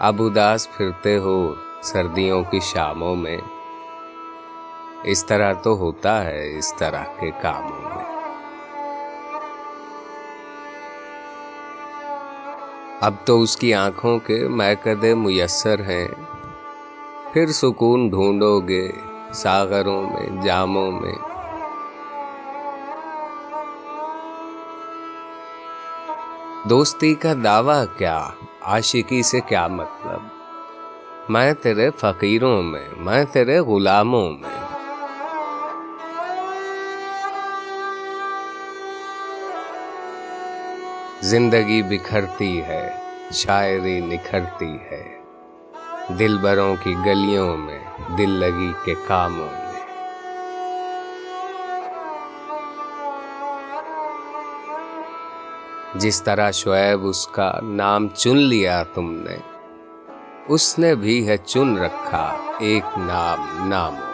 اب اداس پھرتے ہو سردیوں کی شاموں میں۔ اس طرح تو ہوتا ہے اس طرح کے کاموں میں۔ اب تو اس کی آنکھوں کے میکدے میسر ہیں۔ پھر سکون ڈھونڈو گے ساغروں میں، جاموں میں۔ دوستی کا دعویٰ کیا؟ عاشقی سے کیا مطلب؟ میں تیرے فقیروں میں میں تیرے غلاموں میں۔ زندگی بکھرتی ہے، شاعری نکھرتی ہے۔ دل بروں کی گلیوں میں دل لگی کے کاموں میں۔ جس طرح شعیب اس کا نام چن لیا تم نے، اس نے بھی ہے چن رکھا ایک نام ناموں